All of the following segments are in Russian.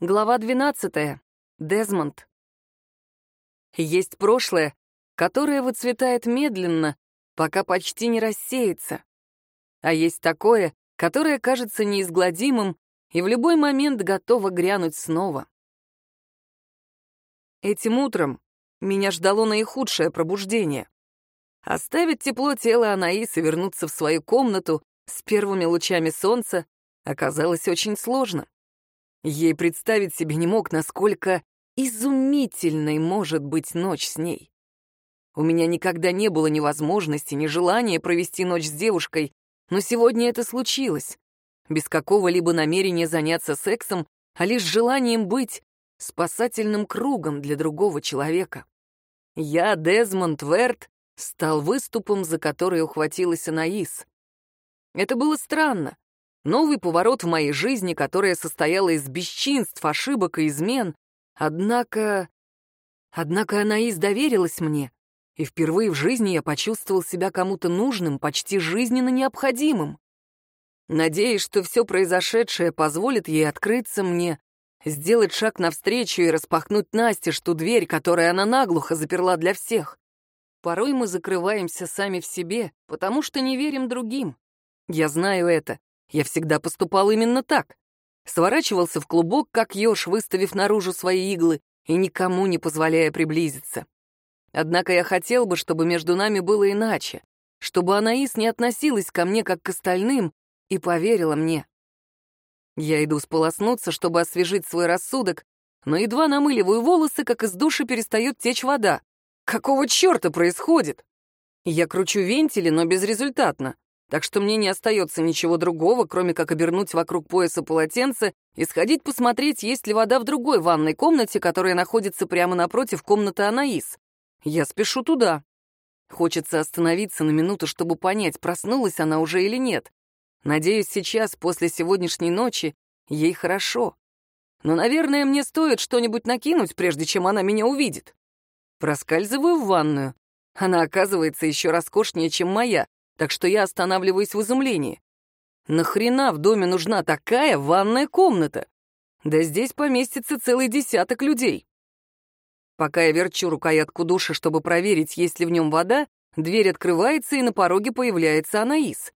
Глава 12. Дезмонд. Есть прошлое, которое выцветает медленно, пока почти не рассеется. А есть такое, которое кажется неизгладимым и в любой момент готово грянуть снова. Этим утром меня ждало наихудшее пробуждение. Оставить тепло тела Анаис и вернуться в свою комнату с первыми лучами солнца оказалось очень сложно. Ей представить себе не мог, насколько изумительной может быть ночь с ней. У меня никогда не было ни возможности, ни желания провести ночь с девушкой, но сегодня это случилось. Без какого-либо намерения заняться сексом, а лишь желанием быть спасательным кругом для другого человека. Я, Дезмонд Верт, стал выступом, за который ухватилась Анаис. Это было странно. Новый поворот в моей жизни, которая состояла из бесчинств, ошибок и измен. Однако... Однако Анаис доверилась мне, и впервые в жизни я почувствовал себя кому-то нужным, почти жизненно необходимым. Надеюсь, что все произошедшее позволит ей открыться мне, сделать шаг навстречу и распахнуть настежь ту дверь, которую она наглухо заперла для всех. Порой мы закрываемся сами в себе, потому что не верим другим. Я знаю это, я всегда поступал именно так. Сворачивался в клубок, как еж, выставив наружу свои иглы и никому не позволяя приблизиться. Однако я хотел бы, чтобы между нами было иначе, чтобы Анаис не относилась ко мне как к остальным и поверила мне. Я иду сполоснуться, чтобы освежить свой рассудок, но едва намыливаю волосы, как из души перестает течь вода. Какого черта происходит? Я кручу вентили, но безрезультатно так что мне не остается ничего другого, кроме как обернуть вокруг пояса полотенце и сходить посмотреть, есть ли вода в другой ванной комнате, которая находится прямо напротив комнаты Анаис. Я спешу туда. Хочется остановиться на минуту, чтобы понять, проснулась она уже или нет. Надеюсь, сейчас, после сегодняшней ночи, ей хорошо. Но, наверное, мне стоит что-нибудь накинуть, прежде чем она меня увидит. Проскальзываю в ванную. Она оказывается еще роскошнее, чем моя, так что я останавливаюсь в изумлении. Нахрена в доме нужна такая ванная комната? Да здесь поместится целый десяток людей. Пока я верчу рукоятку душа, чтобы проверить, есть ли в нем вода, дверь открывается, и на пороге появляется Анаис.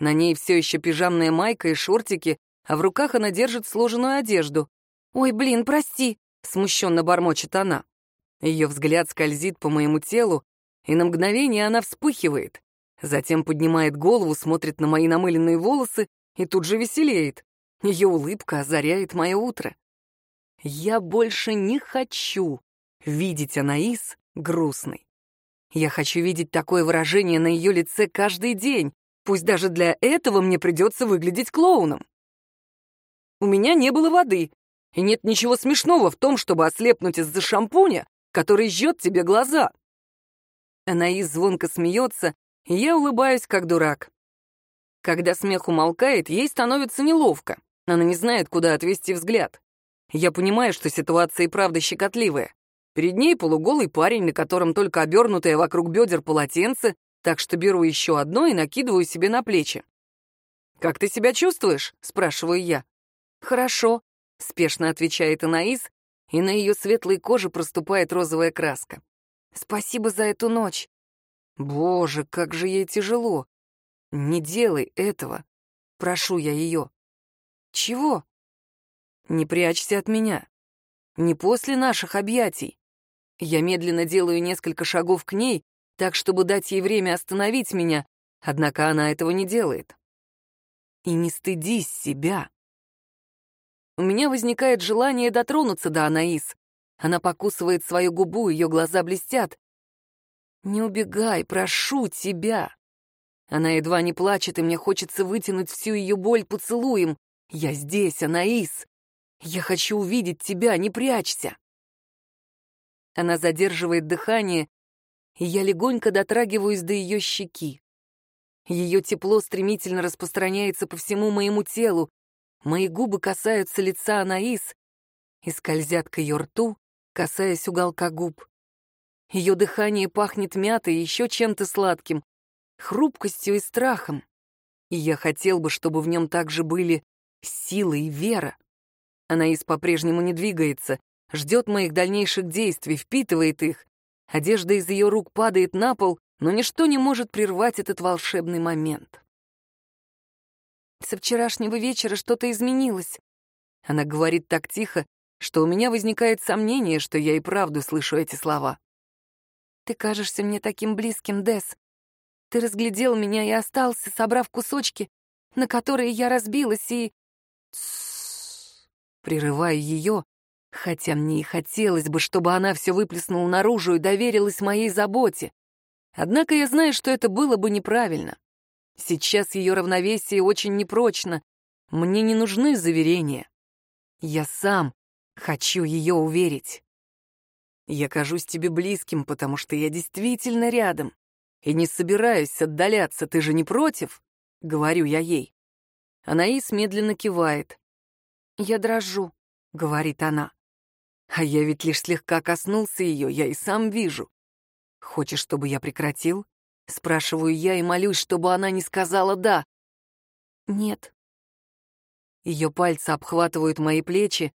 На ней все еще пижамная майка и шортики, а в руках она держит сложенную одежду. «Ой, блин, прости!» — смущенно бормочет она. Ее взгляд скользит по моему телу, и на мгновение она вспыхивает. Затем поднимает голову, смотрит на мои намыленные волосы и тут же веселеет. Ее улыбка озаряет мое утро. Я больше не хочу видеть Анаис грустной. Я хочу видеть такое выражение на ее лице каждый день, пусть даже для этого мне придется выглядеть клоуном. У меня не было воды, и нет ничего смешного в том, чтобы ослепнуть из-за шампуня, который жжет тебе глаза. Анаис звонко смеется, я улыбаюсь, как дурак. Когда смех умолкает, ей становится неловко. Она не знает, куда отвести взгляд. Я понимаю, что ситуация и правда щекотливая. Перед ней полуголый парень, на котором только обернутое вокруг бедер полотенце, так что беру еще одно и накидываю себе на плечи. «Как ты себя чувствуешь?» — спрашиваю я. «Хорошо», — спешно отвечает Анаис, и на ее светлой коже проступает розовая краска. «Спасибо за эту ночь. Боже, как же ей тяжело. Не делай этого. Прошу я ее. Чего? Не прячься от меня. Не после наших объятий. Я медленно делаю несколько шагов к ней, так, чтобы дать ей время остановить меня, однако она этого не делает. И не стыдись себя. У меня возникает желание дотронуться до Анаис. Она покусывает свою губу, ее глаза блестят. «Не убегай, прошу тебя!» Она едва не плачет, и мне хочется вытянуть всю ее боль поцелуем. «Я здесь, Анаис! Я хочу увидеть тебя, не прячься!» Она задерживает дыхание, и я легонько дотрагиваюсь до ее щеки. Ее тепло стремительно распространяется по всему моему телу. Мои губы касаются лица Анаис и скользят к ее рту, касаясь уголка губ. Ее дыхание пахнет мятой и еще чем-то сладким, хрупкостью и страхом. И я хотел бы, чтобы в нем также были сила и вера. Анаис по-прежнему не двигается, ждет моих дальнейших действий, впитывает их. Одежда из ее рук падает на пол, но ничто не может прервать этот волшебный момент. Со вчерашнего вечера что-то изменилось. Она говорит так тихо, что у меня возникает сомнение, что я и правду слышу эти слова. «Ты кажешься мне таким близким, Дес. Ты разглядел меня и остался, собрав кусочки, на которые я разбилась, и...» Тссс. Прерываю ее, хотя мне и хотелось бы, чтобы она все выплеснула наружу и доверилась моей заботе. Однако я знаю, что это было бы неправильно. Сейчас ее равновесие очень непрочно. Мне не нужны заверения. Я сам хочу ее уверить. Я кажусь тебе близким, потому что я действительно рядом. И не собираюсь отдаляться, ты же не против? Говорю я ей. Анаис медленно кивает. «Я дрожу», — говорит она. А я ведь лишь слегка коснулся ее, я и сам вижу. Хочешь, чтобы я прекратил? Спрашиваю я и молюсь, чтобы она не сказала «да». Нет. Ее пальцы обхватывают мои плечи,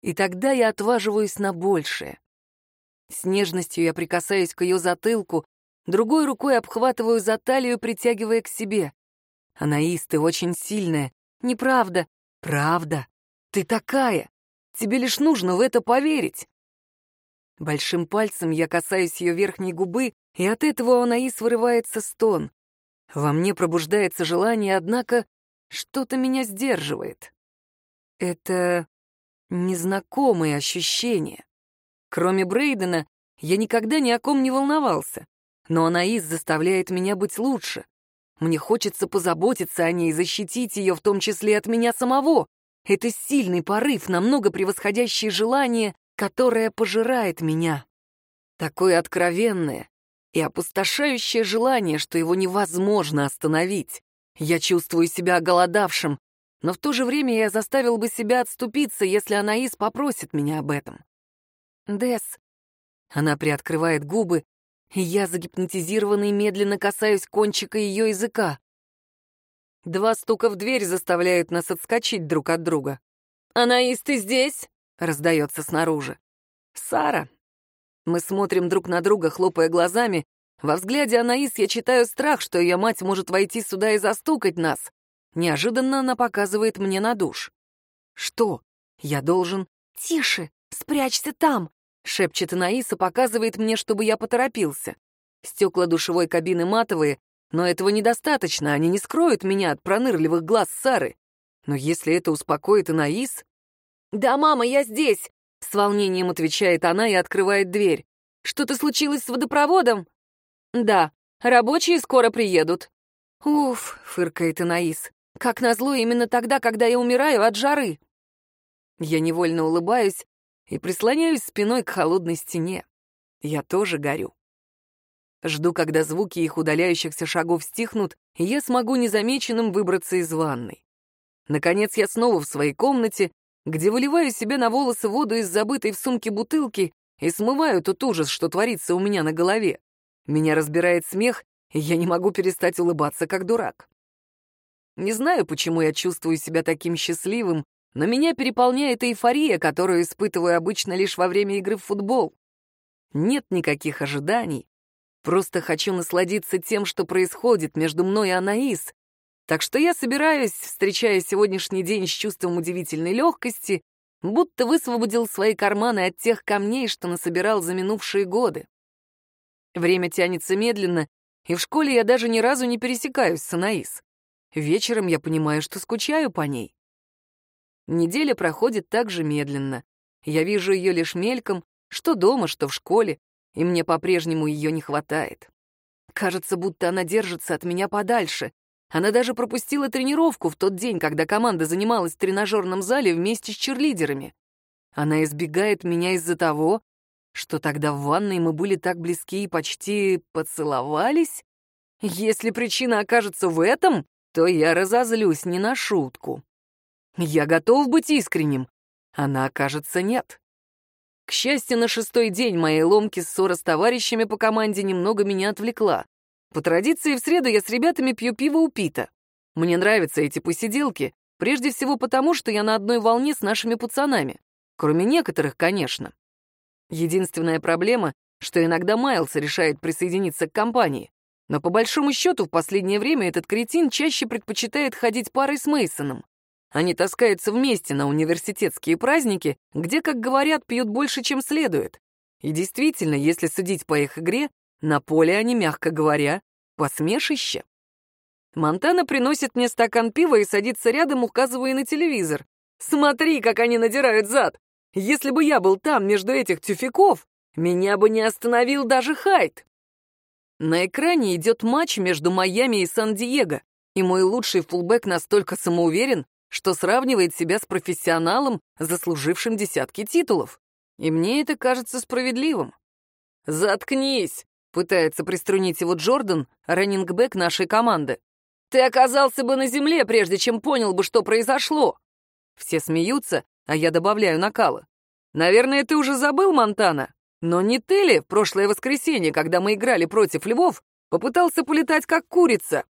и тогда я отваживаюсь на большее. С нежностью я прикасаюсь к ее затылку, другой рукой обхватываю за талию, притягивая к себе. Анаис, ты очень сильная. Неправда. Правда. Ты такая. Тебе лишь нужно в это поверить. Большим пальцем я касаюсь ее верхней губы, и от этого у Анаис вырывается стон. Во мне пробуждается желание, однако что-то меня сдерживает. Это незнакомые ощущения. Кроме Брейдена, я никогда ни о ком не волновался, но Анаис заставляет меня быть лучше. Мне хочется позаботиться о ней, защитить ее, в том числе от меня самого. Это сильный порыв, намного превосходящий желание, которое пожирает меня. Такое откровенное и опустошающее желание, что его невозможно остановить. Я чувствую себя оголодавшим, но в то же время я заставил бы себя отступиться, если Анаис попросит меня об этом. Дес. Она приоткрывает губы, и я, загипнотизированный, медленно касаюсь кончика ее языка. Два стука в дверь заставляют нас отскочить друг от друга. «Анаис, ты здесь?» — раздается снаружи. «Сара». Мы смотрим друг на друга, хлопая глазами. Во взгляде Анаис я читаю страх, что ее мать может войти сюда и застукать нас. Неожиданно она показывает мне на душ. «Что? Я должен...» «Тише! Спрячься там!» — шепчет Анаис и показывает мне, чтобы я поторопился. Стекла душевой кабины матовые, но этого недостаточно, они не скроют меня от пронырливых глаз Сары. Но если это успокоит Анаис... «Да, мама, я здесь!» — с волнением отвечает она и открывает дверь. «Что-то случилось с водопроводом?» «Да, рабочие скоро приедут». «Уф», — фыркает Анаис, — «как назло именно тогда, когда я умираю от жары». Я невольно улыбаюсь и прислоняюсь спиной к холодной стене. Я тоже горю. Жду, когда звуки их удаляющихся шагов стихнут, и я смогу незамеченным выбраться из ванной. Наконец я снова в своей комнате, где выливаю себе на волосы воду из забытой в сумке бутылки и смываю тот ужас, что творится у меня на голове. Меня разбирает смех, и я не могу перестать улыбаться, как дурак. Не знаю, почему я чувствую себя таким счастливым, но меня переполняет эйфория, которую испытываю обычно лишь во время игры в футбол. Нет никаких ожиданий, Просто хочу насладиться тем, что происходит между мной и Анаис. Так что я собираюсь, встречая сегодняшний день с чувством удивительной легкости, будто высвободил свои карманы от тех камней, что насобирал за минувшие годы. Время тянется медленно, и в школе я даже ни разу не пересекаюсь с Анаис. Вечером я понимаю, что скучаю по ней. Неделя проходит так же медленно. Я вижу ее лишь мельком, что дома, что в школе, и мне по-прежнему ее не хватает. Кажется, будто она держится от меня подальше. Она даже пропустила тренировку в тот день, когда команда занималась в тренажерном зале вместе с черлидерами. Она избегает меня из-за того, что тогда в ванной мы были так близки и почти поцеловались. Если причина окажется в этом, то я разозлюсь не на шутку. Я готов быть искренним. Она, кажется, нет. К счастью, на шестой день моей ломки ссора с товарищами по команде немного меня отвлекла. По традиции, в среду я с ребятами пью пиво у Пита. Мне нравятся эти посиделки, Прежде всего потому, что я на одной волне с нашими пацанами. Кроме некоторых, конечно. Единственная проблема, что иногда Майлз решает присоединиться к компании. Но по большому счету в последнее время этот кретин чаще предпочитает ходить парой с Мейсоном. Они таскаются вместе на университетские праздники, где, как говорят, пьют больше, чем следует. И действительно, если судить по их игре, на поле они, мягко говоря, посмешище. Монтана приносит мне стакан пива и садится рядом, указывая на телевизор. «Смотри, как они надирают зад! Если бы я был там, между этих тюфяков, меня бы не остановил даже Хайт!» На экране идет матч между Майами и Сан-Диего, и мой лучший фулбэк настолько самоуверен, что сравнивает себя с профессионалом, заслужившим десятки титулов. И мне это кажется справедливым. «Заткнись!» — пытается приструнить его Джордан, раннингбэк нашей команды. «Ты оказался бы на земле, прежде чем понял бы, что произошло!» Все смеются, а я добавляю накала. «Наверное, ты уже забыл, Монтана? Но не ты ли в прошлое воскресенье, когда мы играли против львов, попытался полетать как курица?»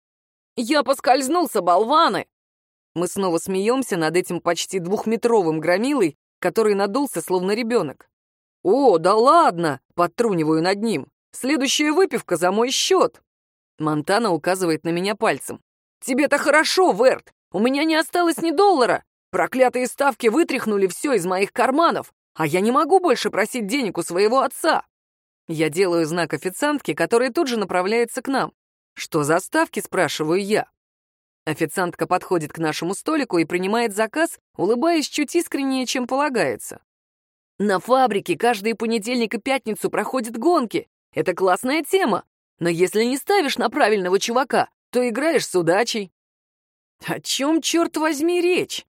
«Я поскользнулся, болваны!» Мы снова смеемся над этим почти двухметровым громилой, который надулся, словно ребенок. «О, да ладно!» — подтруниваю над ним. «Следующая выпивка за мой счет!» Монтана указывает на меня пальцем. «Тебе-то хорошо, Верт! У меня не осталось ни доллара! Проклятые ставки вытряхнули все из моих карманов, а я не могу больше просить денег у своего отца!» Я делаю знак официантке, которая тут же направляется к нам. «Что за ставки?» — спрашиваю я. Официантка подходит к нашему столику и принимает заказ, улыбаясь чуть искреннее, чем полагается. На фабрике каждый понедельник и пятницу проходят гонки. Это классная тема. Но если не ставишь на правильного чувака, то играешь с удачей. О чем, черт возьми, речь?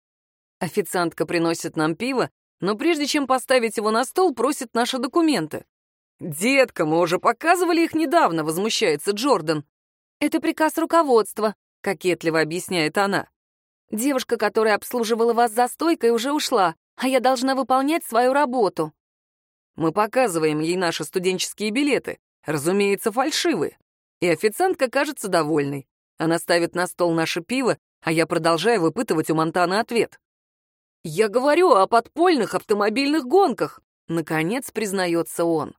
Официантка приносит нам пиво, но прежде чем поставить его на стол, просит наши документы. «Детка, мы уже показывали их недавно», — возмущается Джордан. «Это приказ руководства», — кокетливо объясняет она. «Девушка, которая обслуживала вас за стойкой, уже ушла, а я должна выполнять свою работу». Мы показываем ей наши студенческие билеты, разумеется, фальшивые. И официантка кажется довольной. Она ставит на стол наше пиво, а я продолжаю выпытывать у Монтана ответ. «Я говорю о подпольных автомобильных гонках», — наконец признается он.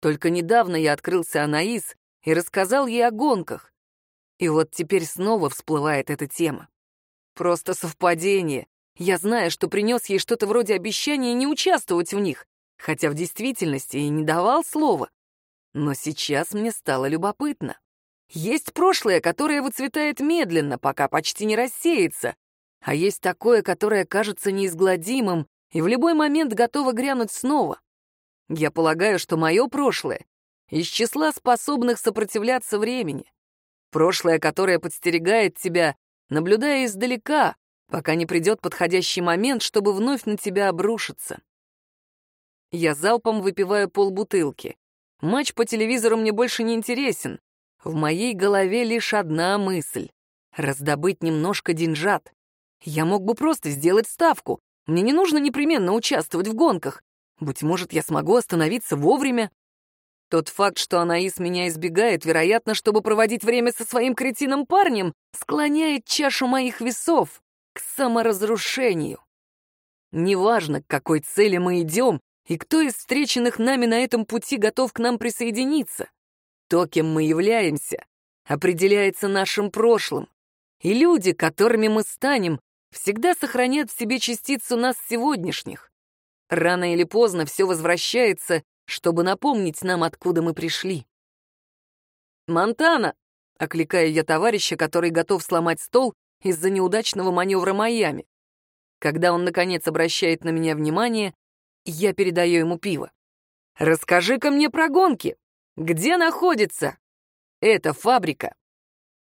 Только недавно я открылся Анаис и рассказал ей о гонках. И вот теперь снова всплывает эта тема. Просто совпадение. Я знаю, что принес ей что-то вроде обещания не участвовать в них, хотя в действительности и не давал слова. Но сейчас мне стало любопытно. Есть прошлое, которое выцветает медленно, пока почти не рассеется, а есть такое, которое кажется неизгладимым и в любой момент готово грянуть снова. Я полагаю, что мое прошлое из числа способных сопротивляться времени. Прошлое, которое подстерегает тебя, наблюдая издалека, пока не придет подходящий момент, чтобы вновь на тебя обрушиться. Я залпом выпиваю полбутылки. Матч по телевизору мне больше не интересен. В моей голове лишь одна мысль — раздобыть немножко деньжат. Я мог бы просто сделать ставку. Мне не нужно непременно участвовать в гонках. Быть может, я смогу остановиться вовремя. Тот факт, что Анаис меня избегает, вероятно, чтобы проводить время со своим кретином парнем, склоняет чашу моих весов к саморазрушению. Неважно, к какой цели мы идем и кто из встреченных нами на этом пути готов к нам присоединиться. То, кем мы являемся, определяется нашим прошлым. И люди, которыми мы станем, всегда сохранят в себе частицу нас сегодняшних. Рано или поздно все возвращается чтобы напомнить нам, откуда мы пришли. «Монтана!» — окликаю я товарища, который готов сломать стол из-за неудачного маневра Майами. Когда он, наконец, обращает на меня внимание, я передаю ему пиво. «Расскажи-ка мне про гонки. Где находится?» «Это фабрика.